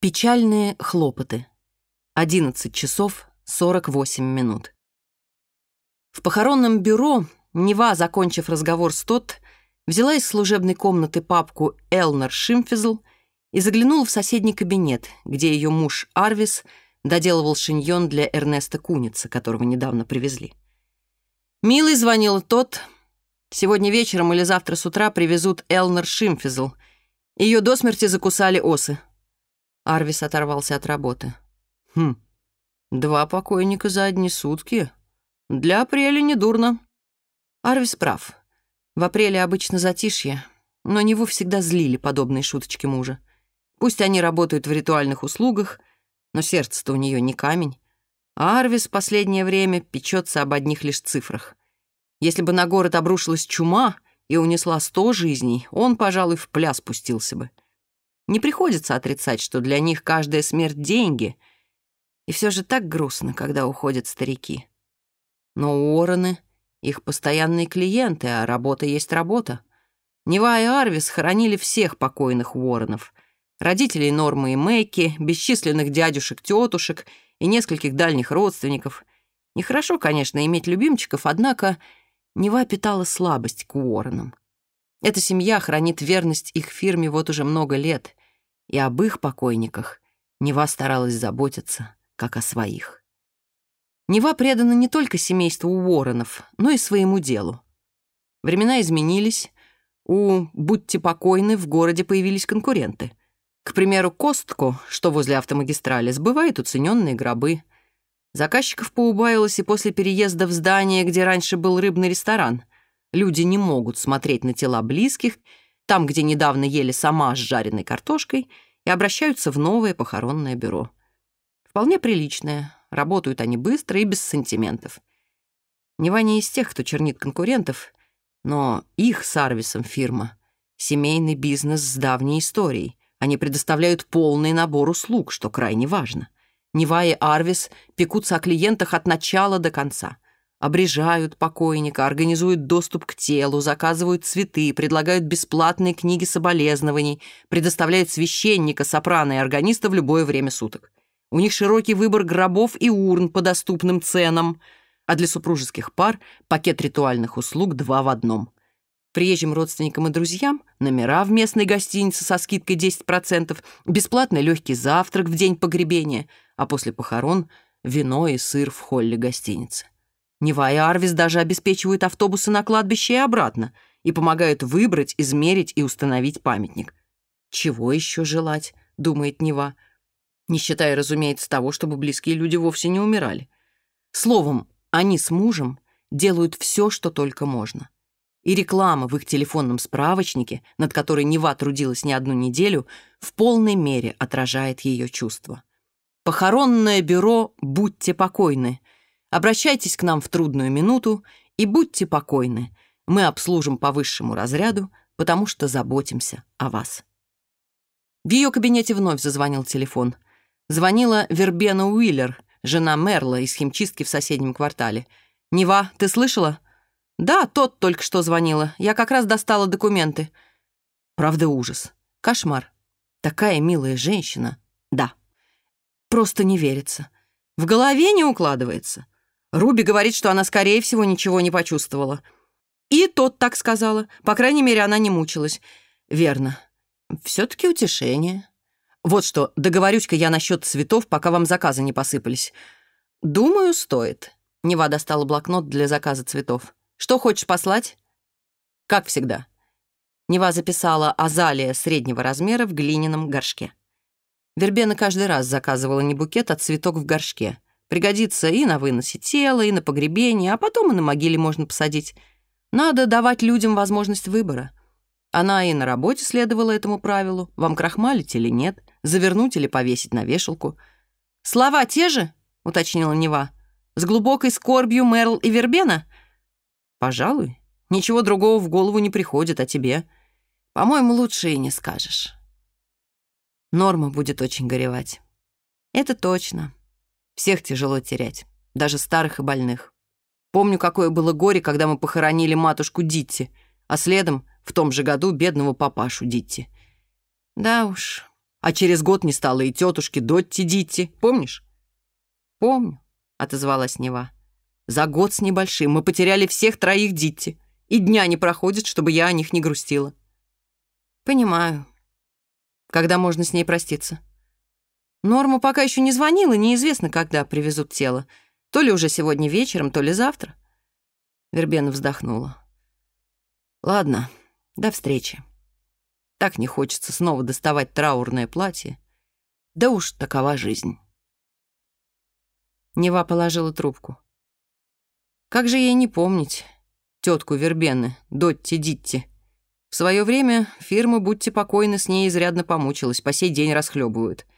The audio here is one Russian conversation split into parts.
Печальные хлопоты. 11 часов 48 минут. В похоронном бюро Нева, закончив разговор с Тот, взяла из служебной комнаты папку «Элнер Шимфизл» и заглянула в соседний кабинет, где ее муж Арвис доделывал шиньон для Эрнеста Куница, которого недавно привезли. «Милый звонил тот. Сегодня вечером или завтра с утра привезут Элнер Шимфизл. Ее до смерти закусали осы». Арвис оторвался от работы. «Хм, два покойника за одни сутки. Для апреля недурно». Арвис прав. В апреле обычно затишье, но него всегда злили подобные шуточки мужа. Пусть они работают в ритуальных услугах, но сердце-то у нее не камень. А Арвис в последнее время печется об одних лишь цифрах. Если бы на город обрушилась чума и унесла сто жизней, он, пожалуй, в пляс пустился бы. Не приходится отрицать, что для них каждая смерть — деньги. И все же так грустно, когда уходят старики. Но Уоррены — их постоянные клиенты, а работа есть работа. Нева и Арвис хоронили всех покойных Уорренов. Родителей Нормы и Мэйки, бесчисленных дядюшек-тетушек и нескольких дальних родственников. Нехорошо, конечно, иметь любимчиков, однако Нева питала слабость к Уорренам. Эта семья хранит верность их фирме вот уже много лет — и об их покойниках Нева старалась заботиться, как о своих. Нева предана не только семейству Уорренов, но и своему делу. Времена изменились, у «Будьте покойны» в городе появились конкуренты. К примеру, Костко, что возле автомагистрали, сбывает уцененные гробы. Заказчиков поубавилось и после переезда в здание, где раньше был рыбный ресторан. Люди не могут смотреть на тела близких — там, где недавно ели сама с жареной картошкой, и обращаются в новое похоронное бюро. Вполне приличное, работают они быстро и без сантиментов. Нева не из тех, кто чернит конкурентов, но их сервисом фирма — семейный бизнес с давней историей. Они предоставляют полный набор услуг, что крайне важно. Нева и Арвис пекутся о клиентах от начала до конца — обрежают покойника, организуют доступ к телу, заказывают цветы, предлагают бесплатные книги соболезнований, предоставляют священника, сопрано и органиста в любое время суток. У них широкий выбор гробов и урн по доступным ценам, а для супружеских пар пакет ритуальных услуг два в одном. Приезжим родственникам и друзьям номера в местной гостинице со скидкой 10%, бесплатный легкий завтрак в день погребения, а после похорон вино и сыр в холле гостиницы. Нева и Арвис даже обеспечивают автобусы на кладбище и обратно и помогают выбрать, измерить и установить памятник. «Чего еще желать?» — думает Нева. Не считая, разумеется, того, чтобы близкие люди вовсе не умирали. Словом, они с мужем делают все, что только можно. И реклама в их телефонном справочнике, над которой Нева трудилась не одну неделю, в полной мере отражает ее чувства. «Похоронное бюро «Будьте покойны», Обращайтесь к нам в трудную минуту и будьте покойны. Мы обслужим по высшему разряду, потому что заботимся о вас». В ее кабинете вновь зазвонил телефон. Звонила Вербена Уиллер, жена Мерла из химчистки в соседнем квартале. «Нева, ты слышала?» «Да, тот только что звонила. Я как раз достала документы». «Правда ужас. Кошмар. Такая милая женщина. Да. Просто не верится. В голове не укладывается. Руби говорит, что она, скорее всего, ничего не почувствовала. И тот так сказала. По крайней мере, она не мучилась. Верно. Все-таки утешение. Вот что, договорюсь-ка я насчет цветов, пока вам заказы не посыпались. Думаю, стоит. Нева достала блокнот для заказа цветов. Что хочешь послать? Как всегда. Нева записала азалия среднего размера в глиняном горшке. Вербена каждый раз заказывала не букет, а цветок в горшке — Пригодится и на выносе тела, и на погребение, а потом и на могиле можно посадить. Надо давать людям возможность выбора. Она и на работе следовала этому правилу. Вам крахмалить или нет, завернуть или повесить на вешалку. «Слова те же?» — уточнила Нева. «С глубокой скорбью Мерл и Вербена?» «Пожалуй. Ничего другого в голову не приходит, о тебе?» «По-моему, лучше и не скажешь». Норма будет очень горевать. Это точно. всех тяжело терять, даже старых и больных. Помню, какое было горе, когда мы похоронили матушку Дитти, а следом, в том же году, бедного папашу Дитти. Да уж, А через год не стало и тетушки Дотти Дитти, помнишь? «Помню», — отозвалась Нева. «За год с небольшим мы потеряли всех троих Дитти, и дня не проходит, чтобы я о них не грустила». «Понимаю. Когда можно с ней проститься?» Норма пока еще не звонила, неизвестно, когда привезут тело. То ли уже сегодня вечером, то ли завтра. Вербена вздохнула. Ладно, до встречи. Так не хочется снова доставать траурное платье. Да уж такова жизнь. Нева положила трубку. Как же ей не помнить тетку Вербены, Дотти Дитти? В свое время фирма, будьте покойны, с ней изрядно помучилась, по сей день расхлебывают —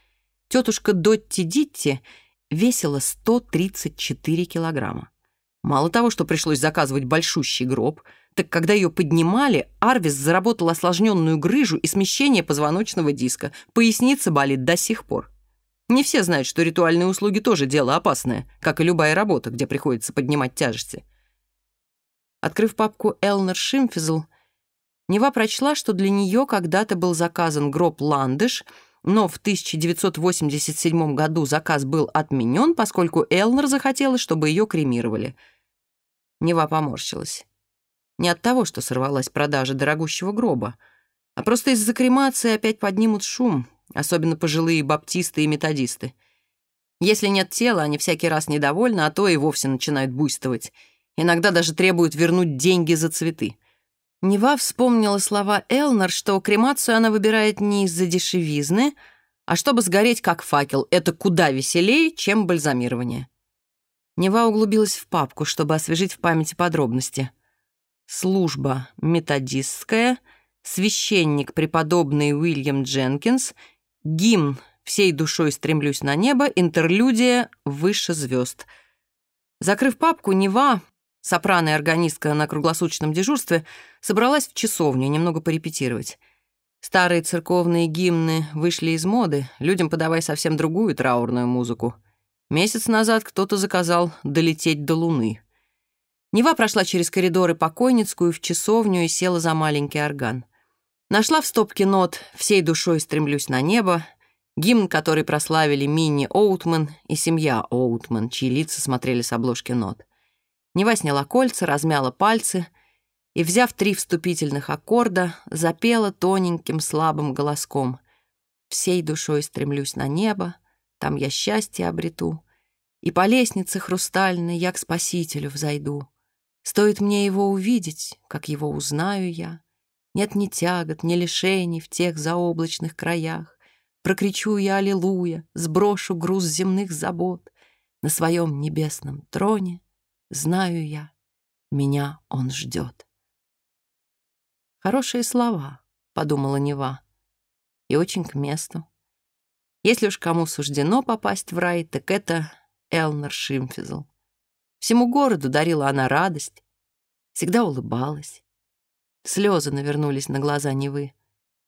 Тетушка Дотти Дитти весила 134 килограмма. Мало того, что пришлось заказывать большущий гроб, так когда ее поднимали, Арвис заработал осложненную грыжу и смещение позвоночного диска. Поясница болит до сих пор. Не все знают, что ритуальные услуги тоже дело опасное, как и любая работа, где приходится поднимать тяжести. Открыв папку Элнер Шимфизл, Нева прочла, что для нее когда-то был заказан гроб «Ландыш», но в 1987 году заказ был отменен, поскольку Элнер захотела, чтобы ее кремировали. Нева поморщилась. Не от того, что сорвалась продажа дорогущего гроба, а просто из-за кремации опять поднимут шум, особенно пожилые баптисты и методисты. Если нет тела, они всякий раз недовольны, а то и вовсе начинают буйствовать. Иногда даже требуют вернуть деньги за цветы — Нева вспомнила слова Элнер, что кремацию она выбирает не из-за дешевизны, а чтобы сгореть как факел. Это куда веселее, чем бальзамирование. Нева углубилась в папку, чтобы освежить в памяти подробности. Служба методистская, священник преподобный Уильям Дженкинс, гимн «Всей душой стремлюсь на небо», интерлюдия «Выше звезд». Закрыв папку, Нева Сопрано и органистка на круглосуточном дежурстве собралась в часовню немного порепетировать. Старые церковные гимны вышли из моды, людям подавай совсем другую траурную музыку. Месяц назад кто-то заказал «Долететь до Луны». Нева прошла через коридоры покойницкую в часовню и села за маленький орган. Нашла в стопке нот «Всей душой стремлюсь на небо», гимн, который прославили Минни Оутман и семья Оутман, чьи лица смотрели с обложки нот. Нева сняла кольца, размяла пальцы и, взяв три вступительных аккорда, запела тоненьким слабым голоском «Всей душой стремлюсь на небо, там я счастье обрету, и по лестнице хрустальной я к Спасителю взойду. Стоит мне его увидеть, как его узнаю я. Нет ни тягот, ни лишений в тех заоблачных краях. Прокричу я «Аллилуйя», сброшу груз земных забот. На своем небесном троне знаю я, меня он ждет. Хорошие слова, подумала Нева, и очень к месту. Если уж кому суждено попасть в рай, так это Элнер Шимфизл. Всему городу дарила она радость, всегда улыбалась. Слезы навернулись на глаза Невы.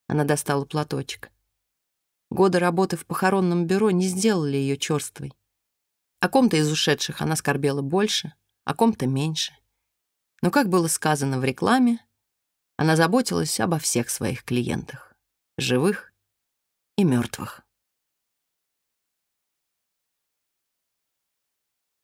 Она достала платочек. Годы работы в похоронном бюро не сделали ее черствой. О ком-то из ушедших она скорбела больше, о ком-то меньше. Но, как было сказано в рекламе, она заботилась обо всех своих клиентах, живых и мертвых.